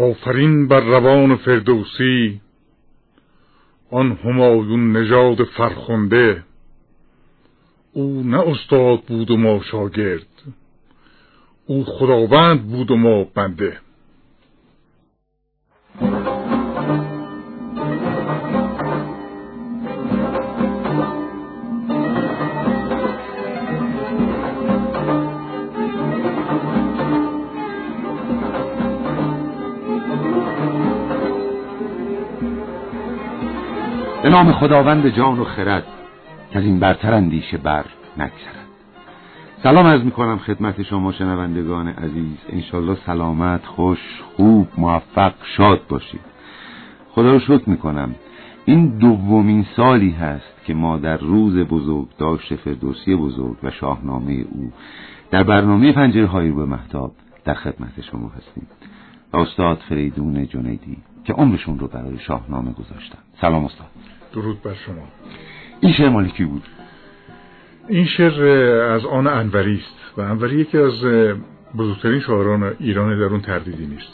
آفرین بر روان فردوسی آن همایون نژاد فرخنده. او نه استاد بود و ما شاگرد او خداوند بود و ما بنده. نام خداوند جان و خرد که این برتر اندیشه بر نگذرد. سلام از می‌کنم خدمت شما شنوندگان عزیز. انشالله سلامت خوش خوب موفق شاد باشید. خدا رو شکر می‌کنم. این دومین سالی هست که ما در روز بزرگ داشت فردوسی بزرگ و شاهنامه او در برنامه پنجره های به محتاب در خدمت شما هستیم. استاد فریدون جنیدی که عمرشون رو برای شاهنامه گذاشتن. سلام استاد. درود بر شما. این شعر مالی کی بود؟ این شعر از آن انوری است و انوری یکی از بزرگترین شاعران ایران در اون تردیدی نیست.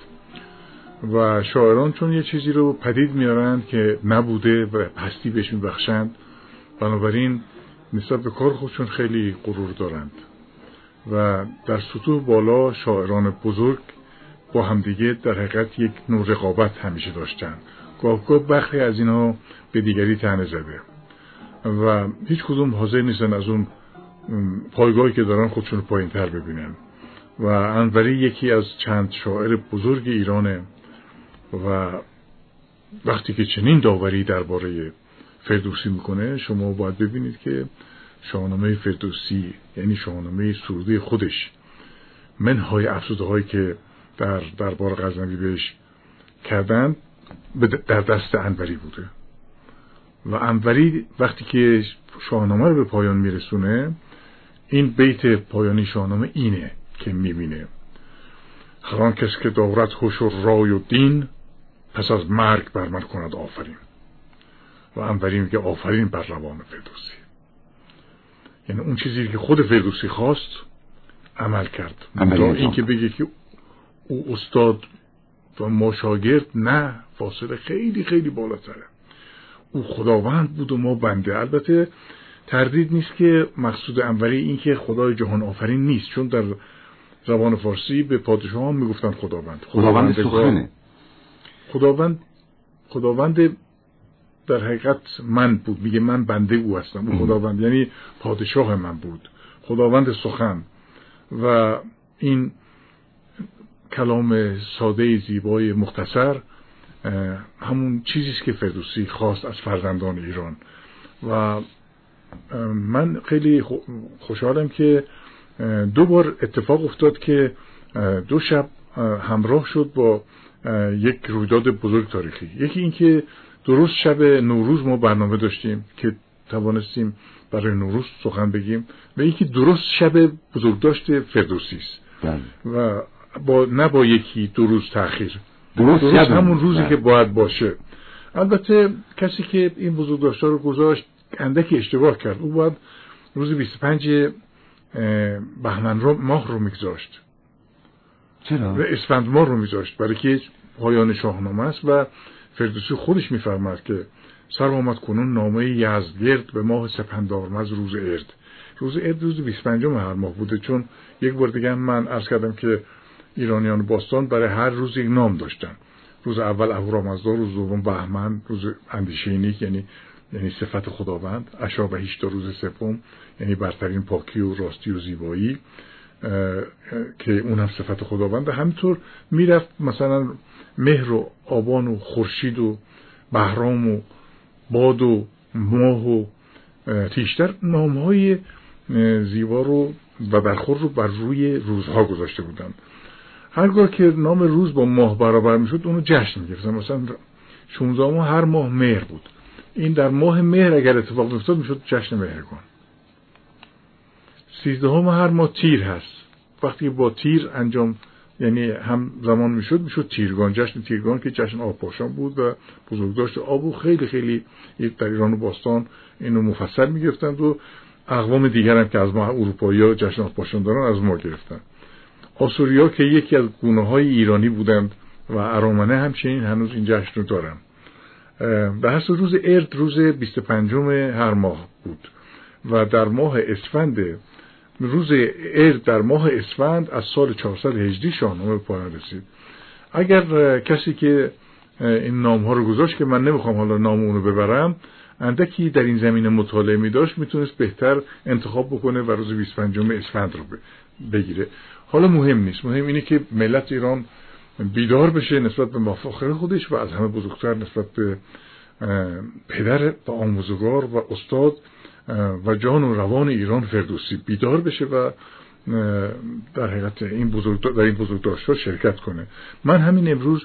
و شاعران چون یه چیزی رو پدید میارند که نبوده و پستی بهش میبخشند بنابراین نسبت به کار خودشون خیلی غرور دارند. و در سطوح بالا شاعران بزرگ با همدیگه در حقیقت یک نوع رقابت همیشه داشتن گاه گاه بخی از اینها به دیگری تنه زده. و هیچ کدوم حاضر نیستن از اون پایگاهی که دارن خودشون پایین تر ببینن. و انوری یکی از چند شاعر بزرگ ایرانه و وقتی که چنین داوری درباره فردوسی می‌کنه شما باید ببینید که شاهنامه فردوسی یعنی شاهنامه سروده خودش منهای افسوده هایی که در دربار غزنوی بهش کردن در دست انوری بوده. و انوری وقتی که شاهنامه رو به پایان میرسونه این بیت پایانی شاهنامه اینه که می‌بینه. هر کس که دارد خوش و رای و دین پس از مرگ بر من کند آفرین. و انوری میگه آفرین بر روان فردوسی. یعنی اون چیزی که خود فردوسی خواست عمل کرد. این که بگه که او استاد و ما شاگرد نه. فاصله خیلی خیلی بالاتره. او خداوند بود و ما بنده. البته تردید نیست که مقصود انوری این که خدای جهان آفرین نیست چون در زبان فارسی به پادشاه هم می‌گفتن خداوند. خداوند سخنه. خداوند خداوند در حقیقت من بود. میگه من بنده او هستم. او خداوند یعنی پادشاه من بود. خداوند سخن. و این کلام ساده زیبای مختصر همون چیزی است که فردوسی خواست از فرزندان ایران. و من خیلی خوشحالم که دو بار اتفاق افتاد که دو شب همراه شد با یک رویداد بزرگ تاریخی. یکی اینکه درست شب نوروز ما برنامه داشتیم که توانستیم برای نوروز سخن بگیم و یکی درست شب بزرگداشت فردوسی است بله. و با نه با یکی دو روز تاخیر. درست, درست همون روزی بله. که باید باشه. البته کسی که این بزرگداشتها رو گذاشت اندکی اشتباه کرد. او باید روز 25 بهمن رو ماه رو میگذاشت. چرا؟ و اسفند ماه رو میذاشت برای که پایان شاهنامه است و فردوسی خودش میفرماد که سر آمد کنون نامه یزدگرد به ماه سپندارمز روز ارد. روز ارد روز 25 هر ماه بوده. چون یک بار دیگه من عرض کردم که ایرانیان باستان برای هر روز یک نام داشتن. روز اول اهورامزدا روز دوم بهمن روز اندیشه یعنی یعنی صفت خداوند اشابهیش تا روز سوم یعنی برترین پاکی و راستی و زیبایی که اون هم صفت خداوند. همینطور می‌رفت مثلا مهر و آبان و خورشید و بهرام و باد و ماه و تیشتر نامهای زیبا رو و برخور رو بر روی روزها گذاشته بودند هرگاه که نام روز با ماه برابر می‌شد اونو جشن می‌گرفتن. مثلا 16 ماه هر ماه مهر بود. این در ماه مهر اگر اتفاق میفتاد می‌شد جشن مهرگان. 13 ماه هر ماه تیر هست. وقتی با تیر انجام یعنی هم زمان می‌شد می‌شد تیرگان. جشن تیرگان که جشن آب پاشان بود و بزرگداشت آبو خیلی خیلی در ایران و باستان اینو مفصل می‌گرفتند و اقوام دیگر هم که از ما اروپایی ها جشن آب پاشان دارن از ما گرفتن. آسوریا که یکی از گونه های ایرانی بودند و ارامنه همچنین هنوز این جشن رو دارم به حسب روز ارد روز 25 هر ماه بود و در ماه اسفند روز ارد در ماه اسفند از سال 418 شاهنامه پایان رسید. اگر کسی که این نام ها رو گذاشت که من نمی‌خوام حالا نام اونو ببرم اندکی در این زمینه مطالعه می داشت می‌تونست بهتر انتخاب بکنه و روز 25 اسفند رو بگیره. حالا مهم نیست. مهم اینه که ملت ایران بیدار بشه نسبت به مفاخر خودش و از همه بزرگتر نسبت به پدر و آموزگار و استاد و جان و روان ایران فردوسی بیدار بشه و در حقیقت این بزرگ در این بزرگداشت‌ها شرکت کنه. من همین امروز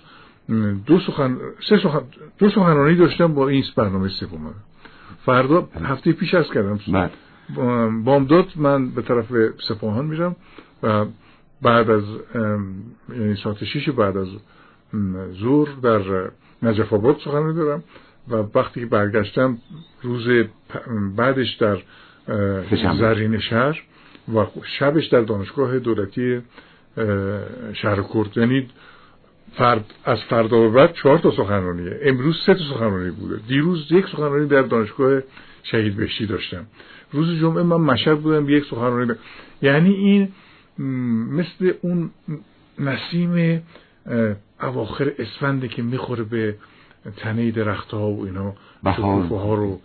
دو سخن سه سخن دو سخنرانی داشتم با این برنامه سوم فردا هفته پیش از کردم. بله. بامداد من به طرف سپاهان میرم و بعد از یعنی ساعت شیش بعد از زور در نجف آباد سخنرانی دارم و وقتی که برگشتم روز بعدش در زرین شهر و شبش در دانشگاه دولتی شهر کرد. یعنی فرد از فردا به بعد چهار تا سخنرانیه. امروز سه تا سخنرانی بوده. دیروز یک سخنرانی در دانشگاه شهید بهشتی داشتم. روز جمعه من مشهد بودم یک سخنرانی یعنی این مثل اون نسیم اواخر اسفنده که می‌خوره به تنه درخت ها و اینا شکوفه ها رو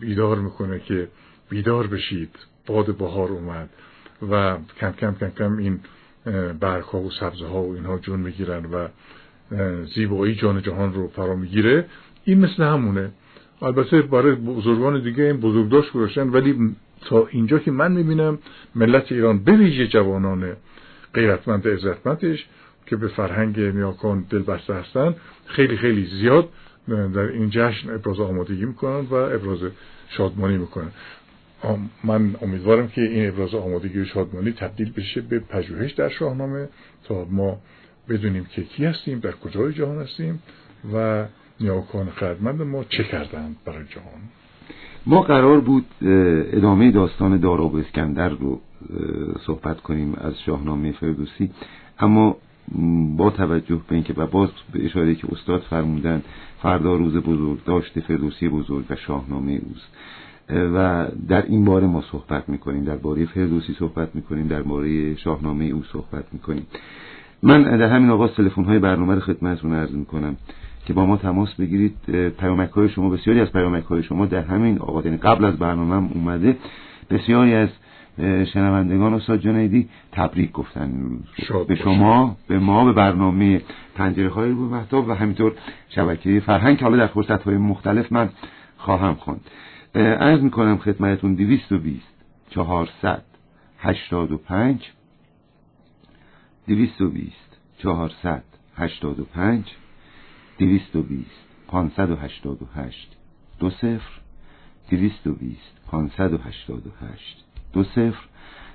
بیدار می‌کنه که بیدار بشید. باد بهار اومد و کم کم کم کم این برگ ها و سبزه ها و اینها جون می‌گیرن و زیبایی جان جهان رو فرا می‌گیره. این مثل همونه. البته برای بزرگان دیگه این بزرگداشت گذاشتن ولی تا اینجا که من می‌بینم ملت ایران به ویژه جوانان غیرتمند عزتمندش که به فرهنگ نیاکان دلبسته هستن خیلی خیلی زیاد در این جشن ابراز آمادگی می‌کنن و ابراز شادمانی می‌کنن. من امیدوارم که این ابراز آمادگی و شادمانی تبدیل بشه به پژوهش در شاهنامه تا ما بدونیم که کی هستیم در کجای جهان هستیم و نیاکان خردمند ما چه کردند برای جهان؟ ما قرار بود ادامه داستان داراب اسکندر رو صحبت کنیم از شاهنامه فردوسی. اما با توجه به اینکه و باز به اشاره که استاد فرمودن فردا روز بزرگ داشته فردوسی بزرگ و شاهنامه اوست. و در این باره ما صحبت می‌کنیم در باره فردوسی صحبت می‌کنیم در باره شاهنامه او صحبت می‌کنیم. من در همین آغاز تلفن های برنامه رو خدمتتون عرض می‌کنم. که با ما تماس بگیرید پیامک های شما بسیاری از پیامک های شما در همین آغاز یعنی قبل از برنامه هم اومده. بسیاری از شنوندگان استاد جنیدی تبریک گفتن. به شما به ما به برنامه پنجره های رو محتاب و همینطور شبکه فرهنگ که حالا در فرصت های مختلف من خواهم خوند. عرض می‌کنم خدمتون دویست و بیست چهارصد هشتاد و پنج. دویست و بیست پانصد و هشتاد و هشت. دو صفر دویست و بیست پانصد و هشتاد و هشت. دو صفر.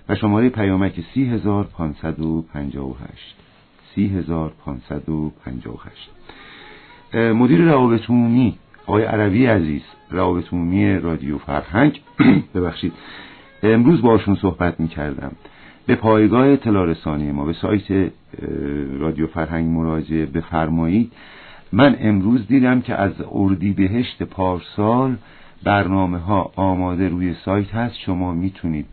و شماره پیامک سی هزار پانصد و پنجاه و هشت. سی هزار پانصد و پنجاه و هشت. مدیر روابط عمومی آقای عربی عزیز روابط عمومی رادیو فرهنگ. ببخشید. امروز باشون صحبت می کردم به پایگاه اطلاع رسانی ما به سایت رادیو فرهنگ مراجعه بفرمایید. من امروز دیدم که از اردی بهشت پارسال برنامه ها آماده روی سایت هست شما می‌تونید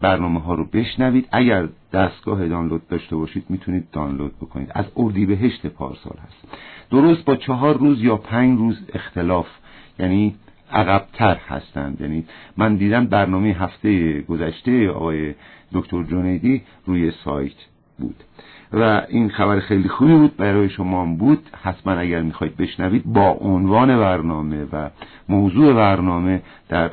برنامه ها رو بشنوید. اگر دستگاه دانلود داشته باشید می‌تونید دانلود بکنید. از اردی بهشت پارسال هست. درست با چهار روز یا پنج روز اختلاف یعنی عقبتر هستند. یعنی من دیدم برنامه هفته گذشته آقای دکتر جنیدی روی سایت بود. و این خبر خیلی خوبی بود. برای شما بود. حتما اگر می‌خواید بشنوید با عنوان برنامه و موضوع برنامه در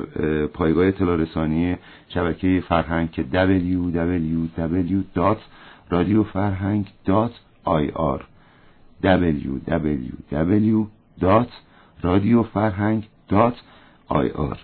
پایگاه اطلاع رسانی شبکه فرهنگ که www.radiofarhang.ir www.radiofarhang.ir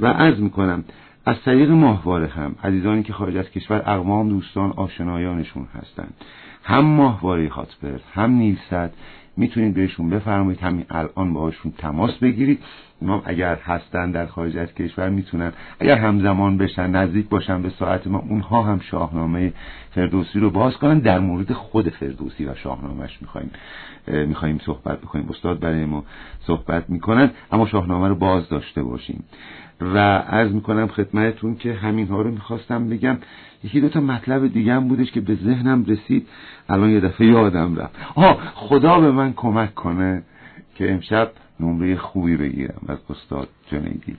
و عرض می‌کنم از طریق ماهواره هم. عزیزانی که خارج از کشور اقوام دوستان آشنایانشون هستند هم ماهواره هاتبرد هم نیلسد می‌تونید بهشون بفرمایید. همین الان باهاشون تماس بگیرید. ما اگر هستن در خارج از کشور می‌تونن. اگر همزمان بشن نزدیک باشن به ساعت ما اونها هم شاهنامه فردوسی رو باز کنن. در مورد خود فردوسی و شاهنامهش می‌خوایم می‌خوایم صحبت بکنیم. استاد برای ما صحبت می‌کنن. اما شاهنامه رو باز داشته باشیم. و عرض می‌کنم خدمتتون که همین ها رو می‌خواستم بگم. یکی دوتا مطلب دیگه هم بودش که به ذهنم رسید. الان یه دفعه یادم رفت. آه خدا به من کمک کنه که امشب نمره خوبی بگیرم. از استاد جنیدی.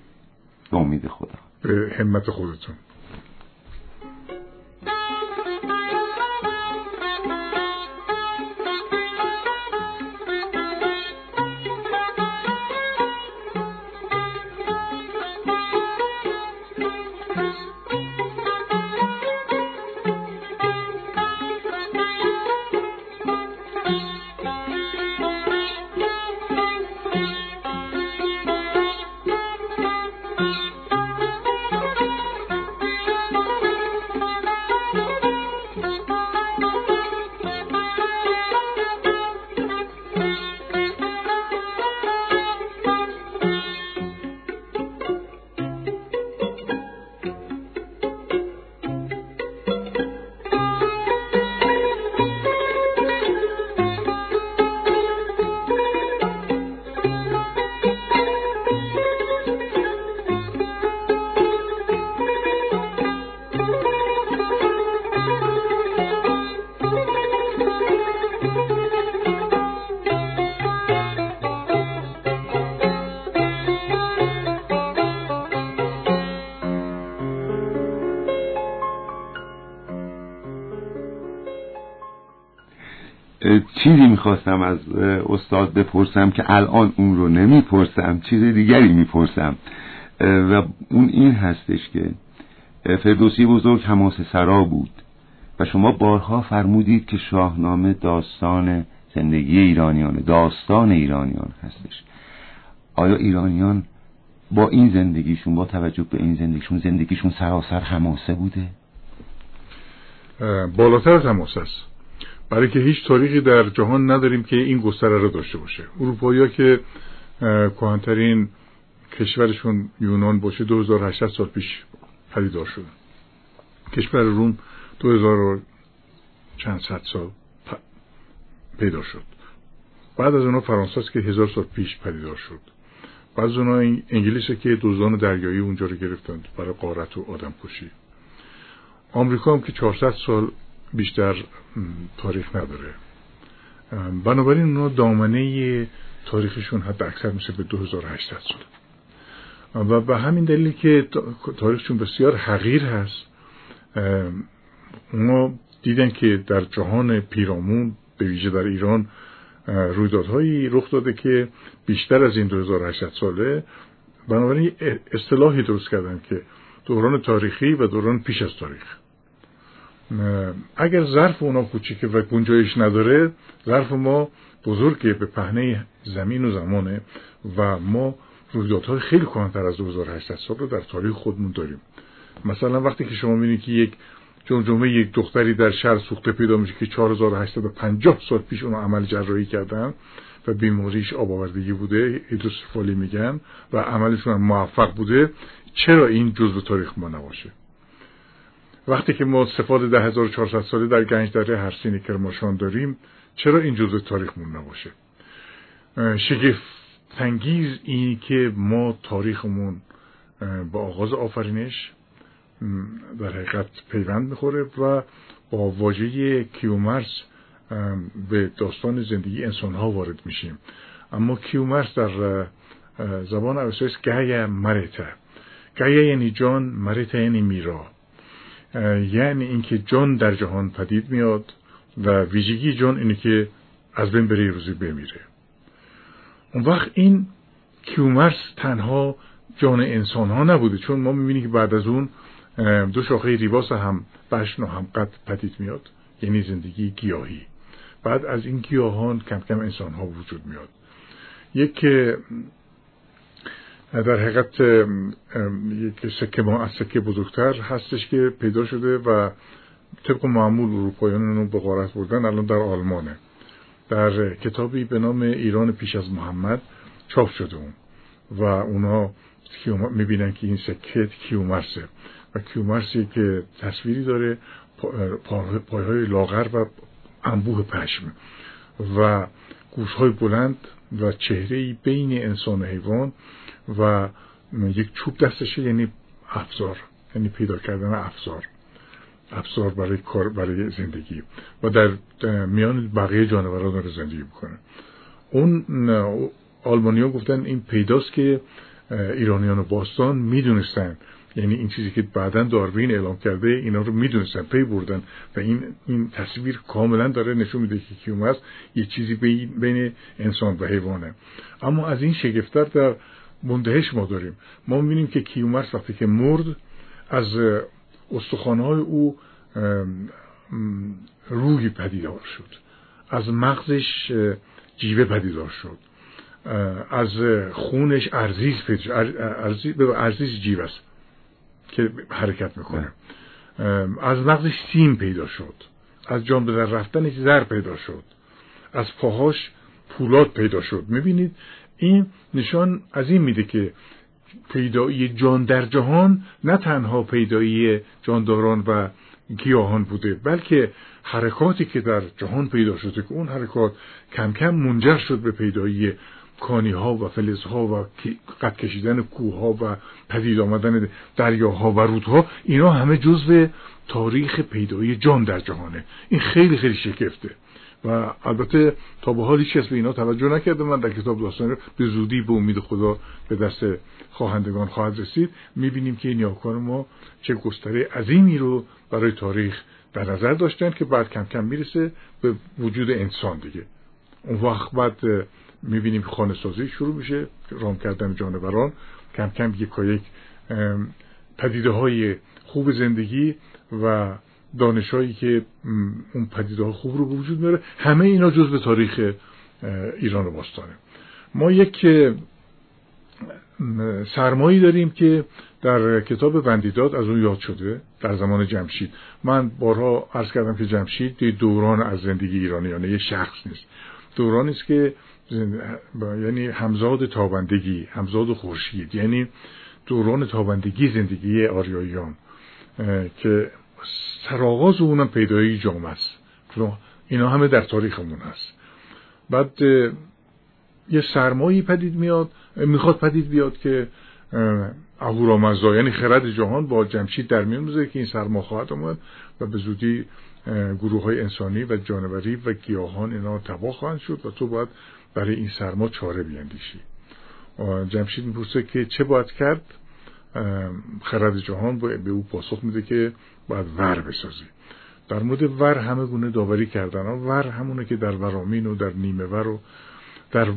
به امید خدا. به همت خودتون. می‌خواستم از استاد بپرسم که الان اون رو نمی‌پرسم چیز دیگری می‌پرسم. و اون این هستش که فردوسی بزرگ حماس سرا بود و شما بارها فرمودید که شاهنامه داستان زندگی ایرانیان داستان ایرانیان هستش. آیا ایرانیان با این زندگیشون با توجه به این زندگیشون زندگیشون سراسر حماسه بوده؟ بالاتر از حماسه است. برای که هیچ تاریخی در جهان نداریم که این گستره رو داشته باشه. اروپایی که کهانترین کشورشون یونان باشه 2800 سال پیش پدیدار شدن کشور روم 2000 چند صد سال پیدا شد. بعد از اونا فرانسه که هزار سال پیش پدیدار شد. بعد از اونا انگلیسه که دزدان دریایی اونجا رو گرفتند برای قارت و آدم کشی آمریکا هم که 400 سال بیشتر تاریخ نداره. بنابراین اونا دامنه تاریخشون حد اکثر میشه به 2800 سال و به همین دلیل که تاریخشون بسیار حقیر هست اونا دیدن که در جهان پیرامون به ویژه در ایران رویدادهایی رخ داده که بیشتر از این 2800 ساله بنابراین اصطلاحی درست کردن که دوران تاریخی و دوران پیش از تاریخ. اگر ظرف اونا کوچیکه و گنجایش نداره ظرف ما بزرگه به پهنه زمین و زمانه و ما رویدادهای خیلی کنتر از 2800 سال رو در تاریخ خودمون داریم. مثلا وقتی که شما می‌بینید که یک جمجمه یک دختری در شهر سوخته پیدا میشه که 4850 سال پیش اون عمل جراحی کردن و بیماریش آب آوردگی بوده هیدروسفالی میگن و عملشون موفق بوده چرا این جزء تاریخ ما نباشه؟ وقتی که ما سفاد ده 1400 ساله در گنج دره هرسینی کرماشان داریم چرا این جزء تاریخمون نباشه؟ شگفت تنگیز این که ما تاریخمون با آغاز آفرینش در حقیقت پیوند می‌خوره و با واژه کیومرس به داستان زندگی انسان ها وارد میشیم. اما کیومرس در زبان اوسیس گه مرته. گه یعنی جان مرته یعنی میرا. یعنی اینکه جان در جهان پدید میاد و ویژگی جان اینه که از بین بره روزی بمیره اون وقت این کیومرس تنها جان انسان ها نبوده چون ما می‌بینیم که بعد از اون دو شاخه ریواس هم بشن و هم قد پدید میاد یعنی زندگی گیاهی. بعد از این گیاهان کم کم انسان ها وجود میاد. یک در حقیقت یک سکه ما از سکه بزرگتر هستش که پیدا شده و طبق معمول اروپایان رو به غارت بردن الان در آلمانه. در کتابی به نام ایران پیش از محمد چاپ شده اون و اونا می‌بینن که این سکه کیومرسه و کیومرسی که تصویری داره پایهای لاغر و انبوه پشم. و گوشهای بلند و چهره بین انسان و حیوان و یک چوب دستشه یعنی افزار یعنی پیدا کردن افزار افزار برای کار برای زندگی و در میان بقیه جانوران داره زندگی می‌کنه. اون آلمانیا گفتن این پیداست که ایرانیان و باستان می‌دونستن یعنی این چیزی که بعدا داروین اعلام کرده اینا رو می‌دونستن پی بردن و این این تصویر کاملا داره نشون میده که کیومرس یه چیزی بین انسان و حیوانه. اما از این شگفتر در مندهش ما داریم. ما می‌بینیم که کیومرس وقتی که مرد از استخوانهای او روی پدیدار شد. از مغزش جیوه پدیدار شد. از خونش ارزیز ارزیز جیوه است. که حرکت می‌کنه. از مغزش سیم پیدا شد. از جان به در رفتنش زر پیدا شد. از پاهاش پولاد پیدا شد. می‌بینید؟ این نشان از این میده که پیدایی جان در جهان نه تنها پیدایی جانداران و گیاهان بوده بلکه حرکاتی که در جهان پیدا شده که اون حرکات کم کم منجر شد به پیدایی کانی ها و فلز ها و قد کشیدن کوه ها و پدید آمدن دریاها و رودها اینا همه جزو تاریخ پیدایی جان در جهانه. این خیلی خیلی شکفته و البته تا به حال هیچ به اینا توجه نکرده. من در کتاب داستان به زودی به امید خدا به دست خواهندگان خواهد رسید. می‌بینیم که نیاکان ما چه گستره عظیمی رو برای تاریخ در نظر داشتن که بعد کم کم می‌رسه به وجود انسان دیگه. اون وقت بعد می‌بینیم خانه سازی شروع میشه رام کردن جانوران. کم کم یک یک پدیده های خوب زندگی و دانشهایی که اون پدیده ها خوب رو به وجود میاره. همه اینا جز به تاریخ ایران و باستانه. ما یک سرمایی داریم که در کتاب وندیداد از اون یاد شده در زمان جمشید. من بارها عرض کردم که جمشید دوران از زندگی ایرانیانه یه شخص نیست. دورانی است که یعنی همزاد تابندگی همزاد خورشید یعنی دوران تابندگی زندگی آریاییان که سرآغاز اونم پیدایی جامعه است. اینا همه در تاریخمون هست. بعد یه سرمایی پدید میاد می‌خواد پدید بیاد که اهورامزدا یعنی خرد جهان با جمشید در میان بذاره که این سرما خواهد آمد و به زودی گروه های انسانی و جانوری و گیاهان اینا تباه خواهند شد و تو باید برای این سرما چاره بیندیشی جمشید می‌پرسه که چه باید کرد؟ خرد جهان به او پاسخ میده که باید ور بسازی در مورد ور همه گونه داوری کردن ور همونه که در ورامین و در نیمه ور و در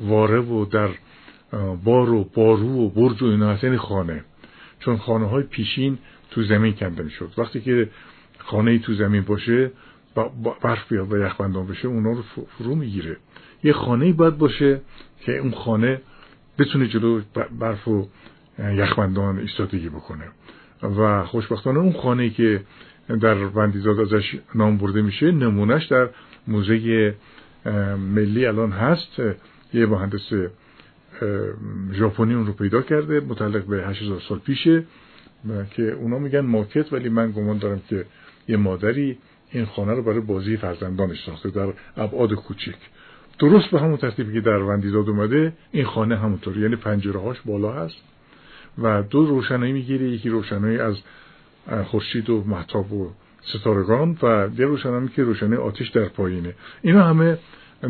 واره و در بار و بارو و برج و اینا یعنی خانه. چون خانه های پیشین تو زمین کنده می‌شد. وقتی که خانه ای تو زمین باشه برف بیاد و یخبندان بشه اونا رو فرو می‌گیره. یه خانه باید باشه که اون خانه بتونه جلو برف و یخبندان ایستادگی بکنه. و خوشبختانه اون خانه که در وندیزاد ازش نام برده میشه نمونهش در موزه ملی الان هست. یه مهندس ژاپنی اون رو پیدا کرده متعلق به 8000 سال پیشه. که اونا میگن ماکت ولی من گمان دارم که یه مادری این خانه رو برای بازی فرزندانش ساخته در ابعاد کوچیک درست به همون ترتیبی که در وندیزاد اومده این خانه همونطوری یعنی پنجره هاش بالا هست و دو روشنایی می‌گیره یکی روشنایی از خورشید و محتاب و ستارگان و یه روشنایی که روشنایی آتش در پایینه. اینا همه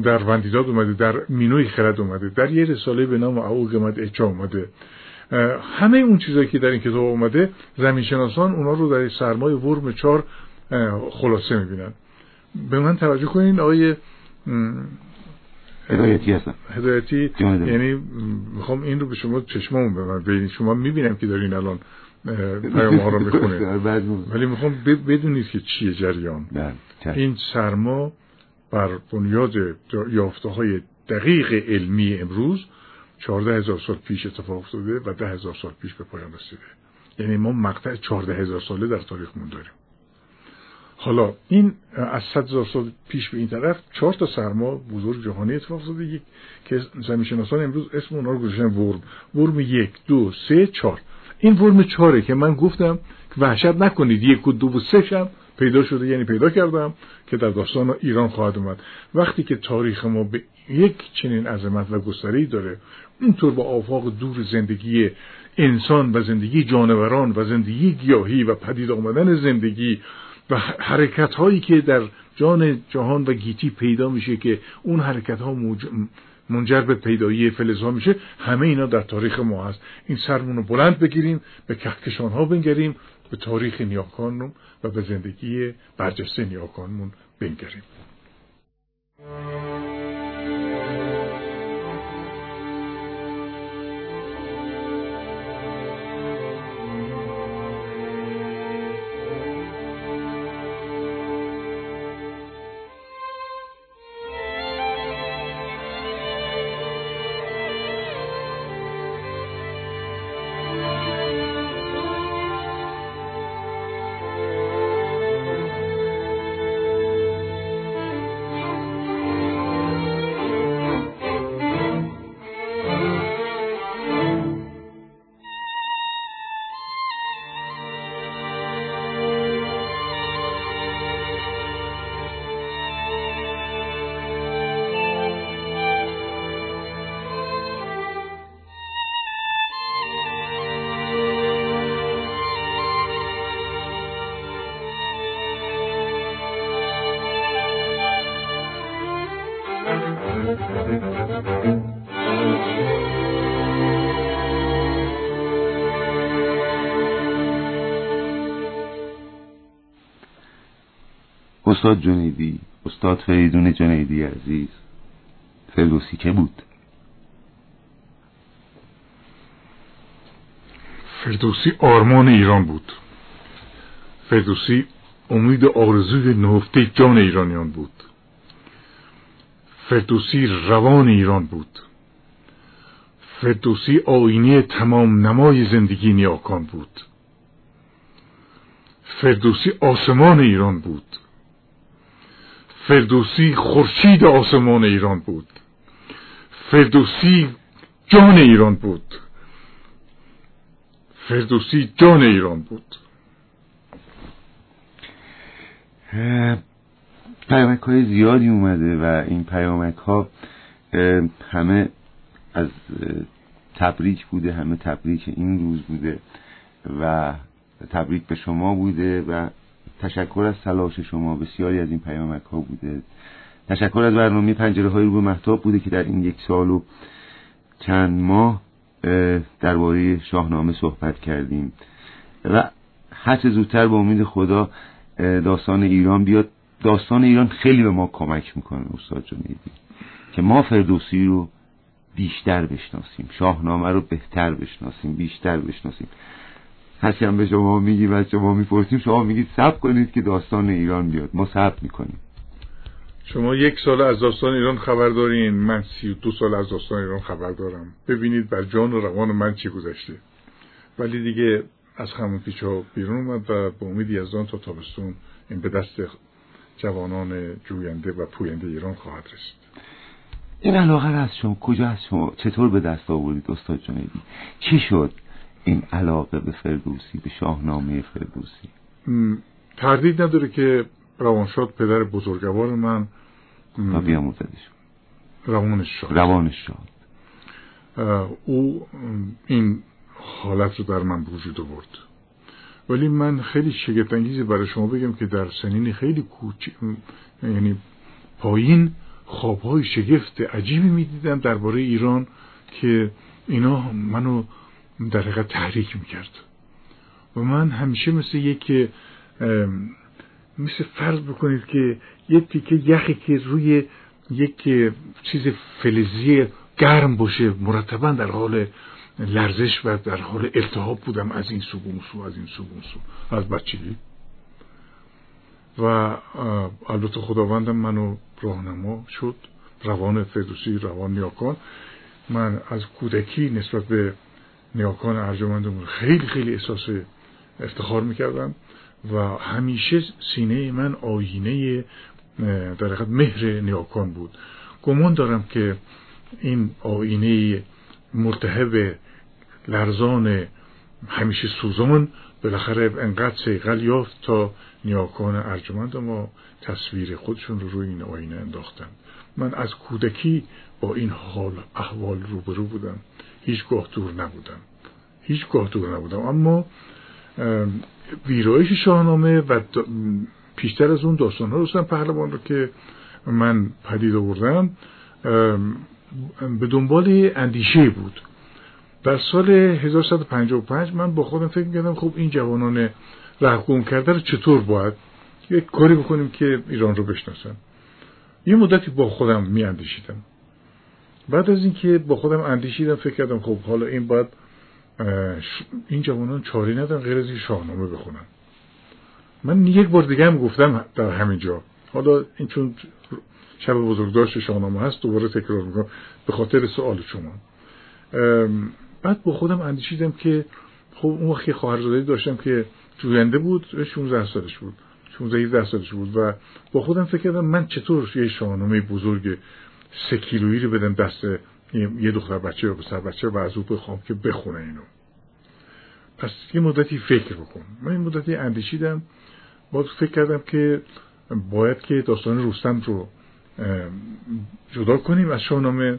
در وندیداد اومده در مینوی خرد اومده در یه رساله به نام او قمت اچا اومده. همه اون چیزایی که در این کتاب اومده زمین شناسان اونا رو در سرمای ورم چار خلاصه می‌بینن. به من توجه کنین آقای هدایتی هستم هدایتی؟ یعنی می‌خوام این رو به شما چشممون من ببینید شما می‌بینم که دارین الان پیام ها رو می‌خونه ولی می‌خوام بدونید که چیه جریان. بله، این سرما بر بنیاد یافته های دقیق علمی امروز چهارده هزار سال پیش اتفاق افتاده و ده هزار سال پیش به پایان رسیده. یعنی ما مقطع چهارده هزار ساله در تاریخمون داریم. حالا این از صد هزار سال پیش به این طرف چهار تا سرما بزرگ جهانی اتفاق افتاده. یک که زمینشناسان امروز اسم اونها رو گذاشتن ورم. ورم یک دو سه چهار. این ورم چهاره که من گفتم که وحشت نکنید. یک و دو و سه شم پیدا شده یعنی پیدا کردم که در داستان ایران خواهد اومد. وقتی که تاریخ ما به یک چنین عظمت و گستری داره اینطور با آفاق دور زندگی انسان و زندگی جانوران و زندگی گیاهی و پدید آمدن زندگی و حرکت هایی که در جان جهان و گیتی پیدا میشه که اون حرکت ها منجر به پیدایی فلز ها میشه همه اینا در تاریخ ما هست. این سرمون رو بلند بگیریم به کهکشان ها بنگریم به تاریخ نیاکانمون و به زندگی برجسته نیاکانمون بنگریم. استاد جنیدی استاد فریدون جنیدی عزیز. فردوسی که بود؟ فردوسی آرمان ایران بود. فردوسی امید آرزوی نهفته جان ایرانیان بود. فردوسی روان ایران بود. فردوسی آینه تمام نمای زندگی نیاکان بود. فردوسی آسمان ایران بود. فردوسی خورشید آسمان ایران بود. فردوسی جان ایران بود. فردوسی جان ایران بود. پیامک های زیادی اومده و این پیامک ها همه از تبریک بوده همه تبریک این روز بوده و تبریک به شما بوده و تشکر از تلاش شما بسیاری از این پیامک ها بوده. تشکر از برنامه پنجره های رو به محتاب بوده که در این یک سال و چند ماه درباره شاهنامه صحبت کردیم. و هر زودتر با امید خدا داستان ایران بیاد. داستان ایران خیلی به ما کمک می‌کنه استاد جنیدی که ما فردوسی رو بیشتر بشناسیم شاهنامه رو بهتر بشناسیم بیشتر بشناسیم. هرچی هم به شما میگیم و شما می‌پرسیم شما میگید سب کنید که داستان ایران بیاد. ما سب می‌کنیم. شما یک سال از داستان ایران خبر دارین. من سی و دو سال از داستان ایران خبر دارم. ببینید بر جان و روان من چی گذشته. ولی دیگه از همون پیچه بیرون اومد و به امیدی از آن تا تابستون این به دست جوانان جوینده و پوینده ایران خواهد رسید. این علاقه از شما کجا از شما؟ چطور به دست آورید استاد جنیدی؟ چی شد؟ این علاقه به فردوسی به شاهنامه فردوسی. تردید نداره که روانشاد پدر بزرگوار من و بیاموزدش روانش شاد روانش شاد. او این حالت رو در من وجود آورد. ولی من خیلی شگفت انگیزه برای شما بگم که در سنین خیلی کوچ یعنی پایین خوابهای شگفت عجیبی می‌دیدم درباره ایران که اینا منو در حقیقت تحریک می‌کرد. و من همیشه مثل یک مثل فرض بکنید که یک تیکه یخی که روی یک چیز فلزی گرم باشه مرتبا در حال لرزش و در حال التهاب بودم از این سو سو از این سو سو. از بچگی. و البته خداوندم منو راهنما شد روان فردوسی روان نیاکان. من از کودکی نسبت به نیاکان ارجمندمون خیلی خیلی احساس افتخار می‌کردم و همیشه سینه من آینه در حقیقت مهر نیاکان بود. گمان دارم که این آینه مرتهب لرزان همیشه سوزان بالاخره انقدر سیقل یافت تا نیاکان ارجمند ما تصویر خودشون رو روی این آینه انداختن. من از کودکی با این حال احوال روبرو بودم. هیچگاه دور نبودم. هیچگاه دور نبودم. اما ویرایش شاهنامه و پیشتر از اون داستان ها رستم پهلوان رو که من پدید آوردم به دنبال اندیشه بود. در سال 1155 من با خودم فکر می‌کردم خب این جوانان رهگم کرده رو چطور باید یک کاری بکنیم که ایران رو بشناسن. یه مدتی با خودم می اندیشیدم بعد از اینکه با خودم اندیشیدم فکر کردم خب حالا این باید این جوانان چاری ندارن غیر از این شاهنامه بخونن. من یک بار دیگه هم گفتم در همین جا. حالا این چون شب بزرگداشت شاهنامه هست دوباره تکرار می‌کنم به خاطر سوال شما. بعد با خودم اندیشیدم که خب اون وقتی خواهرزادی داشتم که جوینده بود 16 سالش بود 16 17 سالش بود و با خودم فکر کردم من چطور یه شاهنامه بزرگ سه کیلویی رو بدم دست یه دختر بچه یا پسر بچه و از او بخوام که بخونه اینو. پس یه مدتی فکر بکن. من این مدتی اندیشیدم. باید فکر کردم که باید که داستان رستم رو جدا کنیم از شاهنامه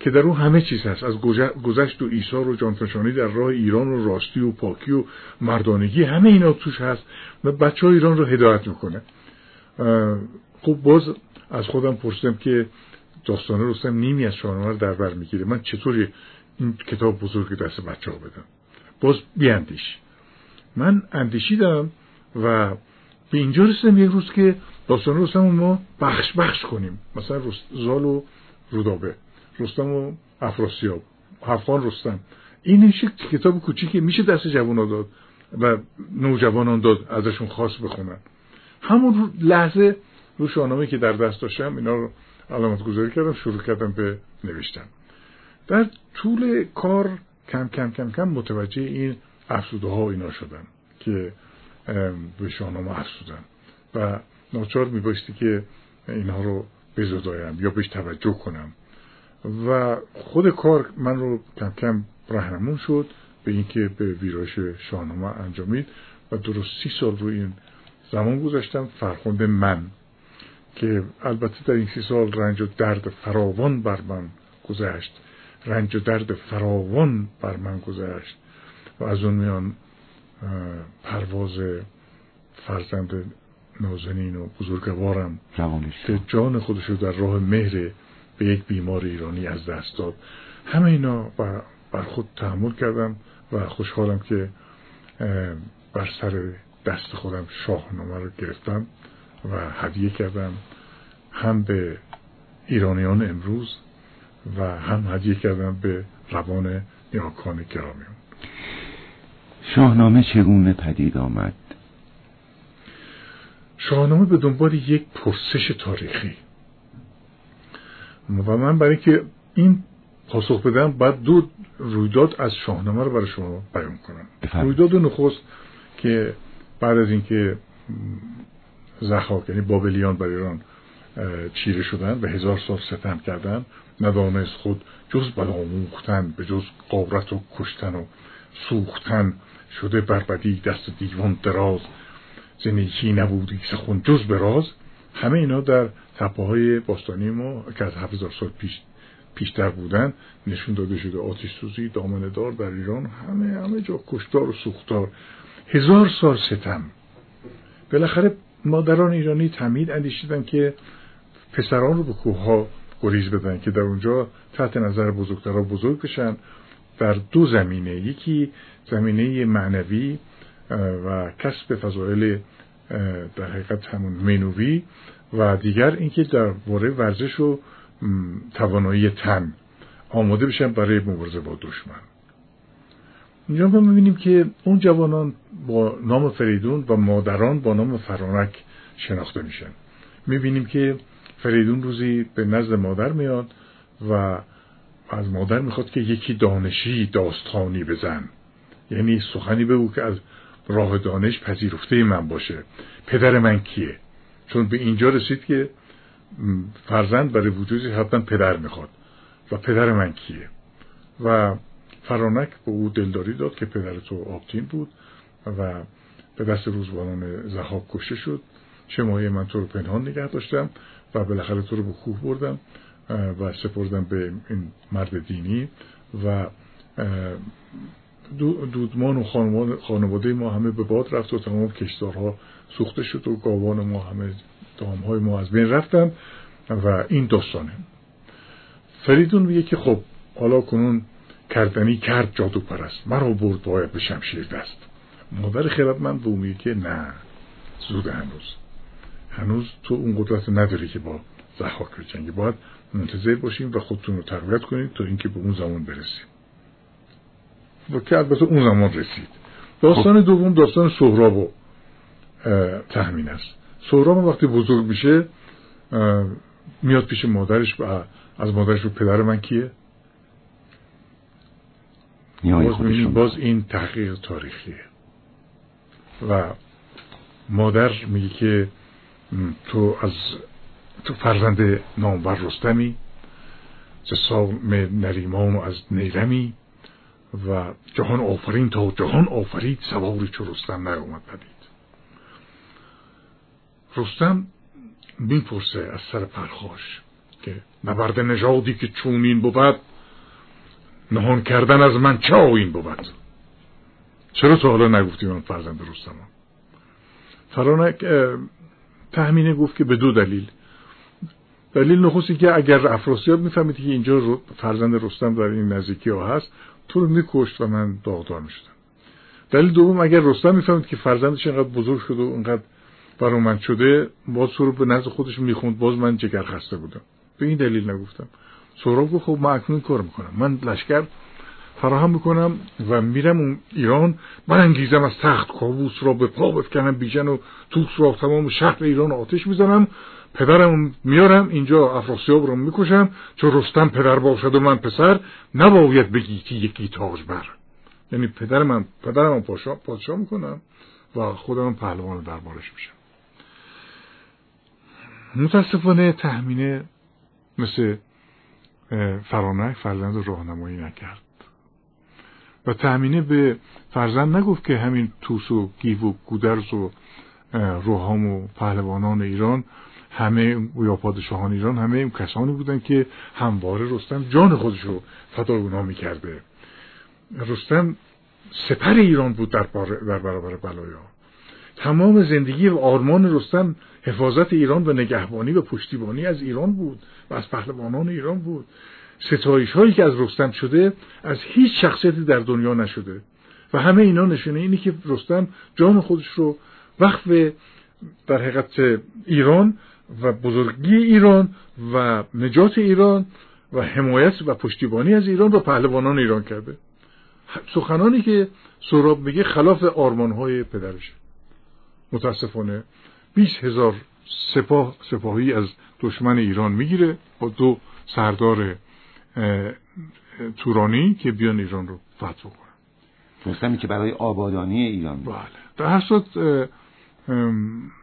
که در اون همه چیز هست. از گذشت و ایثار و جانفشانی در راه ایران و راستی و پاکی و مردانگی همه اینا توش هست و بچه ایران رو هدایت می‌کنه. خب باز از خودم پرسیدم که داستانه رستم نیمی از شاهنامه رو در بر می‌گیره. من چطوری این کتاب بزرگ دست بچه ها بدم؟ باز بیاندیش. من اندیشیدم و به اینجا رسیدم یک روز که داستان رستم ما بخش بخش کنیم. مثلا زال و رودابه. رستم و افراسیاب هفخان رستم. این میشه کتاب کوچیکی میشه دست جوان داد و نوجوانان داد ازشون خاص بخونن. همون لحظه رو شاهنامه که در دست داشتم اینا رو علامت گذاری کردم شروع کردم به نوشتن. در طول کار کم کم کم کم متوجه این افسوده ها اینا شدن که به شاهنامه افسودن و ناچار میبایستی که اینها رو بزدایم یا بهش توجه کنم. و خود کار من رو کم کم رهنمون شد به اینکه به ویرایش شاهنامه انجامید و درست سی سال رو این زمان گذاشتم. فرخوند من که البته در این سی سال رنج و درد فراوان بر من گذشت. رنج و درد فراوان بر من گذشت. و از اون میان پرواز فرزند نازنین و بزرگوارم که جان خودش رو در راه مهر به یک بیمار ایرانی از دست داد. همه اینا بر خود تحمل کردم و خوشحالم که بر سر دست خودم شاهنامه رو گرفتم. و هدیه کردم هم به ایرانیان امروز و هم هدیه کردم به روان نیاکان گرامی شاهنامه چگونه پدید آمد؟ شاهنامه به دنبال یک پرسش تاریخی. و من برای که این پاسخ بدم باید دو رویداد از شاهنامه رو برای شما بیان کنم. رویداد نخست که بعد از اینکه زخاک یعنی بابلیان بر ایران چیره شدن و هزار سال ستم کردن. ندانست خود جز بلاموختن به جز قابرت و کشتن و سوختن شده بربدی دست دیوان دراز. زنیکی نبودی سخون جز براز همه اینا در تپه های باستانی ما که از هفت سال پیش پیشتر بودن نشون داده شده. آتش سوزی دامنه دار در ایران همه همه جا کشتار و سوختار. هزار سال ستم. بالاخره مادران ایرانی تمید اندیشیدن که پسران رو به کوه ها گریز بدن که در اونجا تحت نظر بزرگترها بزرگ بشن در دو زمینه. یکی زمینه معنوی و کسب فضایل در حقیقت همون منوی و دیگر اینکه در باره ورزش و توانایی تن آماده بشن برای مبارزه با دشمن. اینجا ما می‌بینیم که اون جوانان با نام فریدون و مادران با نام فرانک شناخته میشن. می‌بینیم که فریدون روزی به نزد مادر میاد و از مادر می‌خواد که یکی دانشی داستانی بزن. یعنی سخنی بگو که از راه دانش پذیرفته من باشه. پدر من کیه؟ چون به اینجا رسید که فرزند برای وجودش حتما پدر می‌خواد. و پدر من کیه؟ و فرانک به او دلداری داد که پدر تو آبتین بود و به دست روزبانان زهاب کشته شد. ماهی من تو رو پنهان نگه داشتم و بالاخره تو رو به کوه بردم و سپردم به این مرد دینی و دودمان و خانواده ما همه به باد رفت و تمام کشتارها سوخته شد و گاوان ما همه دامهای ما از بین رفتن و این داستانه. فریدون میگه که خب حالا کنون کردنی کرد جادو پرست مرا برد باید به شمشیر دست. مادر من به میگه که نه. زود هنوز. هنوز تو اون قدرت نداری که با زحاک جنگی باید منتظر باشیم و خودتون رو تقویت کنید تا اینکه به اون زمان برسیم. و که البته اون زمان رسید. داستان خب. دوم داستان سهراب و تحمین است. سهراب وقتی بزرگ میشه میاد پیش مادرش و از مادرش رو پدر من کیه؟ باز, باز این تحقیق تاریخیه. و مادر میگه که تو از تو فرزند نامور رستمی ز سام نریمان و از نیرمی و جهان آفرین تا جهان آفرید سواری چو رستم نیامد پدید. رستم می‌پرسه از سر پرخاش که نبرد نژادی که چونین بود نهان کردن از من چه آین بود؟ چرا تو حالا نگفتی من فرزند رستم؟ فرانک تحمینه گفت که به دو دلیل. دلیل نخستی که اگر افراسیاب می‌فهمید که اینجا فرزند رستم در این نزدیکی ها هست تو رو میکشت و من داغدار می‌شدم. دلیل دوم اگر رستم می‌فهمید که فرزندش اینقدر بزرگ شده و اینقدر من شده باز رو به نزد خودش می‌خوند باز من جگر خسته بودم. به این دلیل نگفتم. سهراب گفت خب من اکنون کار می‌کنم. من لشکر فراهم می‌کنم و میرم اون ایران. من انگیزم از تخت کابوس را به پا بفکنم بیژن و توس را تمام شهر ایران آتش می‌زنم. پدرم میارم اینجا افراسیاب رو می‌کشم. چون رستم پدر باشد و من پسر نباید بگیتی یکی تاج بر یعنی پدرم من پادشاه می‌کنم و خودم پهلوان دربارش میشم. متاسفانه تحمینه مثل فرانک فرزند راهنمایی نکرد. و تأمینه به فرزند نگفت که همین توس و گیو و گودرز و روحام و پهلوانان ایران همه یا پادشاهان ایران همه این کسانی بودن که همواره رستم جان خودش رو اونها می‌کرده. رستم سپر ایران بود در, برابر بلایا تمام زندگی و آرمان رستم حفاظت ایران و نگهبانی و پشتیبانی از ایران بود و از پهلوانان ایران بود. ستایش هایی که از رستم شده از هیچ شخصیتی در دنیا نشده. و همه اینا نشونه اینی که رستم جان خودش رو وقف در حقیقت ایران و بزرگی ایران و نجات ایران و حمایت و پشتیبانی از ایران و پهلوانان ایران کرده. سخنانی که سراب میگه خلاف آرمان های پدرشه. متاسفانه 20 هزار سپاه سپاهی از دشمن ایران می‌گیره با دو سردار تورانی که بیان ایران رو فتح کنن رستمی که برای آبادانی ایران بله. در هر صورت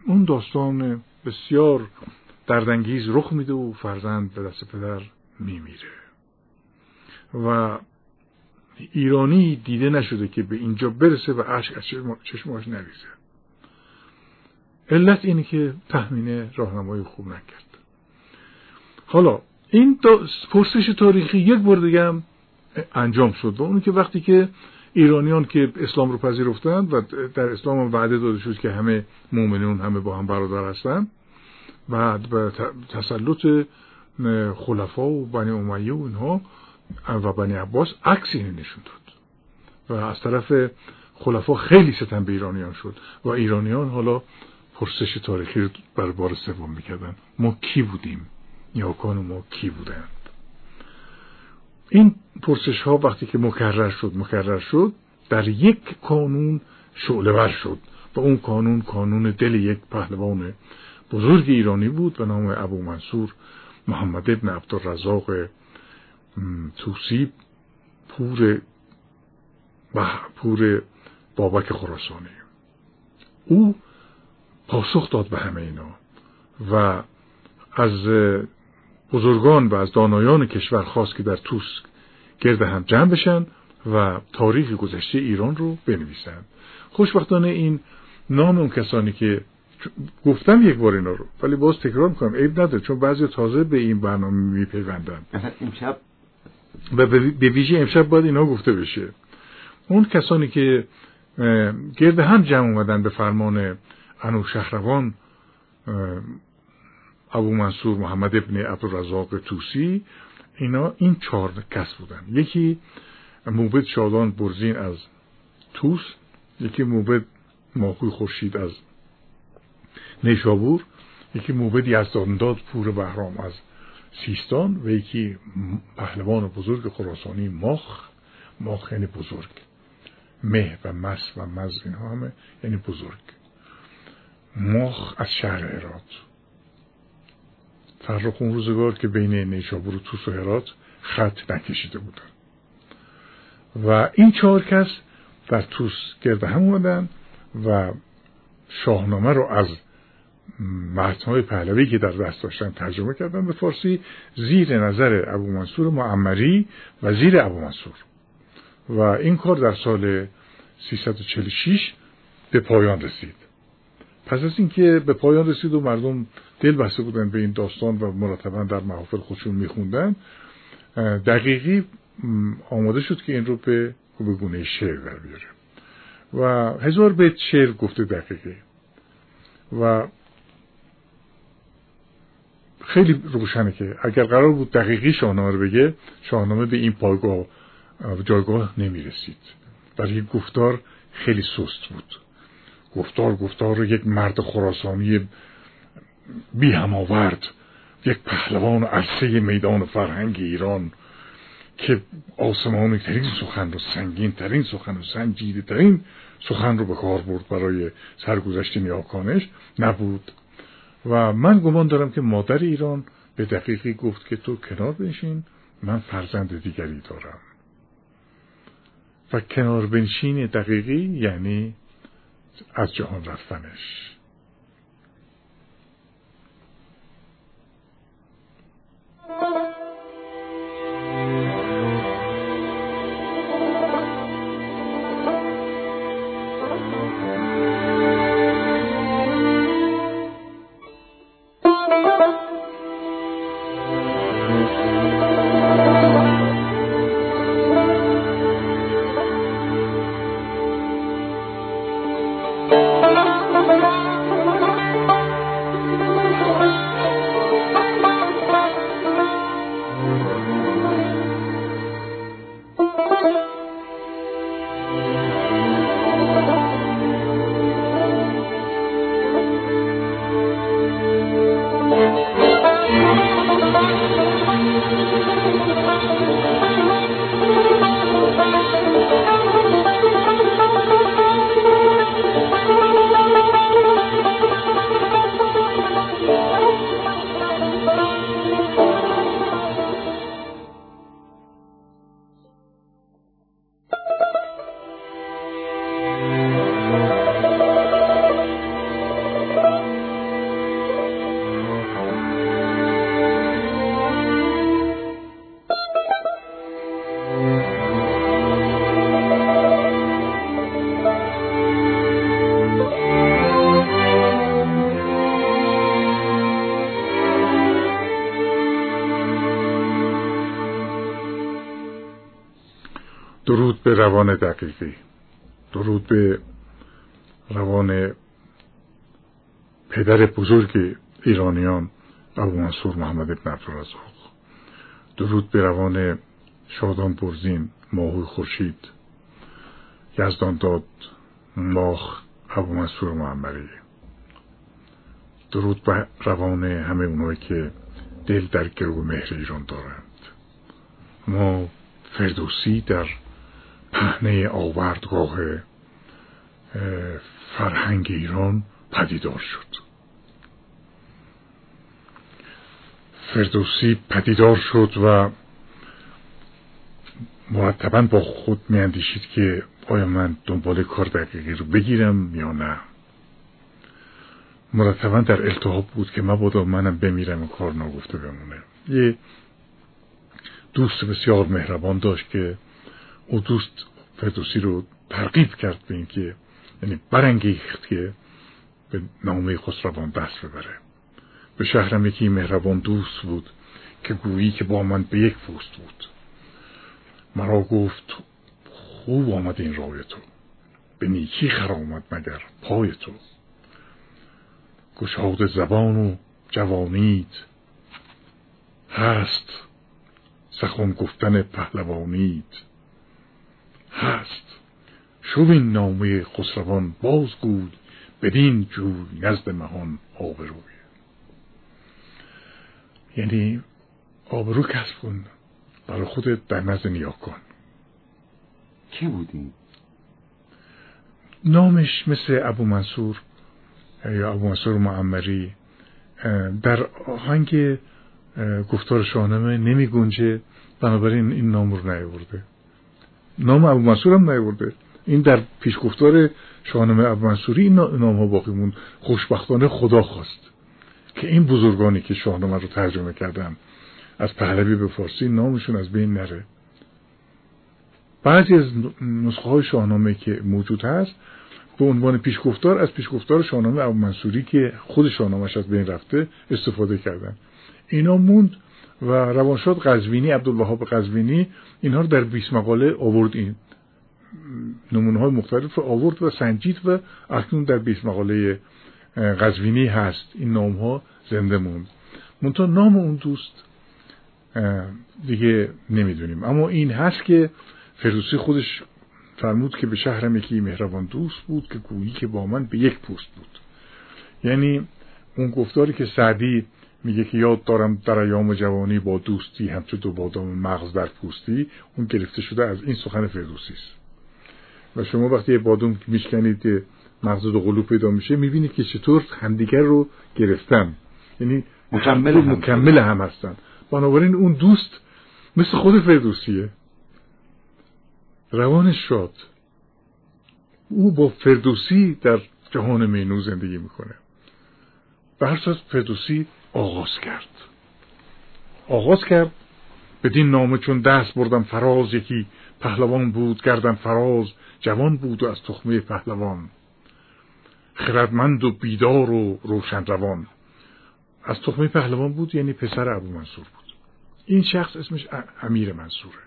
اون داستان بسیار دردانگیز رخ میده و فرزند به دست پدر میمیره. و ایرانی دیده نشده که به اینجا برسه و عشق از چشماش نریزه. علت اینه که تحمینه راهنمای خوب نکرد. حالا این پرسش تاریخی یک بار دیگه هم انجام شد و اونی که وقتی که ایرانیان که اسلام رو پذیرفتند و در اسلام هم وعده داده شد که همه مؤمنون همه با هم برادر هستند و تسلط خلفا و بنی امیه و اینها و بنی عباس عکس اینه نشون داد. و از طرف خلفا خیلی ستم به ایرانیان شد و ایرانیان حالا پرسش تاریخی رو بر بار سوم می‌کردن. ما کی بودیم؟ نیاکان ما کی بودند؟ این پرسش ها وقتی که مکرر شد مکرر شد در یک کانون شعله شد و اون کانون کانون دل یک پهلوان بزرگ ایرانی بود به نام ابو منصور محمد ابن عبدالرزاق توسی پور پور بابک خراسانی. او پاسخ داد به همه اینا. و از بزرگان و از دانایان کشور خواست که در توس گرد هم جمع بشن و تاریخ گذشته ایران رو بنویسند. خوشبختانه این نام اون کسانی که گفتم یک بار اینا رو ولی باز تکرار می‌کنم عیب نداره چون بعضی تازه به این برنامه میپیوندن. امشب و به ویژه امشب باید اینا گفته بشه. اون کسانی که گرد هم جمع اومدن به فرمان انو شهروان ابو منصور محمد ابن عبدالرزاق توسی اینا این چهار کس بودن. یکی موبد شادان برزین از توس یکی موبد ماهوی خورشید از نیشابور یکی موبد یزدانداد پور بهرام از سیستان و یکی پهلوان بزرگ خراسانی ماخ ماخ یعنی بزرگ. مه و مس و مز اینها همه یعنی بزرگ. ماخ از شهر هرات. فرق اون روزگار که بین نیشابور و توس و هرات خط نکشیده بودن. و این چهار کس در توس گرد هم اومدن و شاهنامه رو از متنهای پهلوی که در دست داشتن ترجمه کردن به فارسی زیر نظر ابو منصور معمری و زیر ابو منصور. و این کار در سال 346 به پایان رسید. پس از اینکه به پایان رسید و مردم دل بسته بودن به این داستان و مرتبا در محافل خودشون میخوندن دقیقی آماده شد که این رو به گونه شعر در بیاره. و هزار بیت شعر گفته دقیقی. و خیلی روشنه که اگر قرار بود دقیقی شاهنامه رو بگه شاهنامه به این پایگاه جایگاه نمی رسید برای گفتار خیلی سست بود. گفتار گفتار رو یک مرد خراسانی بی هماورد یک پهلوان عرصه میدان فرهنگ ایران که آسمانی ترین سخن رو سنگین ترین سخن و سنجیده ترین سخن رو به کار برد برای سرگذشت نیاکانش نبود. و من گمان دارم که مادر ایران به دقیقی گفت که تو کنار بنشین من فرزند دیگری دارم. و کنار بنشین دقیقی یعنی از جهان رفتنش. درود به روان پدر بزرگ ایرانیان ابو منصور محمد ابن عبدالرزاق درود به روان شادان برزین ماهوی خورشید یزدان داد ماخ ابو منصور محمدی درود به روان همه اونایی که دل در گرو مهر ایران دارند ما فردوسی در پهنه آوردگاه فرهنگ ایران پدیدار شد. فردوسی پدیدار شد و مرتبا با خود میاندیشید که آیا من دنبال کار دقیقی رو بگیرم یا نه. مرتبا در التحاب بود که مبادا منم بمیرم و کار ناگفته بمونه. یه دوست بسیار مهربان داشت که او دوست فردوسی رو ترغیب کرد به اینکه یعنی برانگیخت که به نامه خسروان دست ببره. به شهرم یکی مهربان دوست بود که گویی که با من به یک پوست بود. مرا گفت خوب آمد این رای تو. به نیکی خرامد مگر پای تو. گشاد زبان و جوانید هست سخن گفتن پهلوانید هست. شو این نامه خسروان بازگوی بدین جوی نزد مهان آبروی. یعنی آبرو کسب کن برای خودت در نزد نیا کن کی بودی؟ نامش مثل ابو منصور یا ابو منصور معمری در آهنگ گفتار شاهنامه نمی گنجه بنابراین این نام رو نیورده نام ابو منصور هم نیورده. این در پیشگفتار شاهنامه ابو منصوری این نام ها باقی موند. خوشبختانه خدا خواست که این بزرگانی که شاهنامه رو ترجمه کردن از پهلوی به فارسی نامشون از بین نره. بعضی از نسخه های شاهنامه که موجود هست به عنوان پیشگفتار از پیشگفتار شاهنامه ابو منصوری که خود شاهنامهش از بین رفته استفاده کردن. اینا موند و روانشاد قزوینی عبدالوهاب قزوینی اینها رو در 20 مقاله آورد این. نمونه های مختلف رو آورد و سنجید و اکنون در 20 مقاله قزوینی هست. این نام ها زنده موند. منتها نام اون دوست دیگه نمی‌دونیم. اما این هست که فردوسی خودش فرمود که به شهرم یکی مهربان دوست بود که گویی که با من به یک پوست بود. یعنی اون گفتاری که سعدی میگه که یاد دارم در ایام جوانی با دوستی همچون دو بادام مغز در پوستی اون گرفته شده از این سخن فردوسی است. و شما وقتی یه بادوم میشکنید که مغز دو قلوب پیدا میشه می‌بینید که چطور همدیگر رو گرفتن. یعنی مکمل هم, مکمل هم هستن. بنابراین اون دوست مثل خود فردوسیه. روانش شاد. او با فردوسی در جهان مینو زندگی می‌کنه. از فردوسی آغاز کرد. آغاز کرد. بدین نامه چون دست بردم فراز یکی پهلوان بود گردن فراز جوان بود و از تخمه پهلوان. خردمند و بیدار و روشن روان از تخمه پهلوان بود یعنی پسر ابو منصور بود. این شخص اسمش امیر منصوره.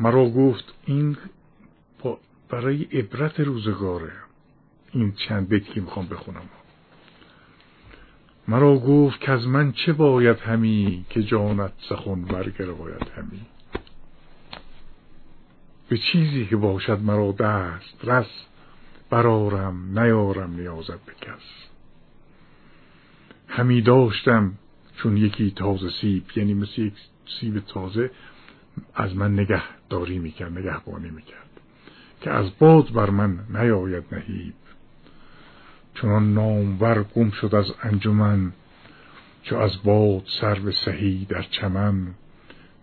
مرا گفت این برای عبرت روزگاره. این چند بیت که می‌خوام بخونم. مرا گفت که از من چه باید همی که جانت سخن برگر باید همی. به چیزی که باشد مرا دست رس برارم نیارم نیازت بکس همی داشتم چون یکی تازه سیب یعنی مثل یک سیب تازه از من نگه داری می‌کرد نگهبانی می‌کرد. که از باد بر من نیاید نهیب چون نامور گم شد از انجمن چو از باد سر به سهی در چمن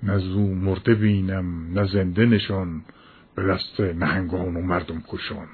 نزو مرده بینم نه زنده نشان به دست نهنگان و مردم کشان.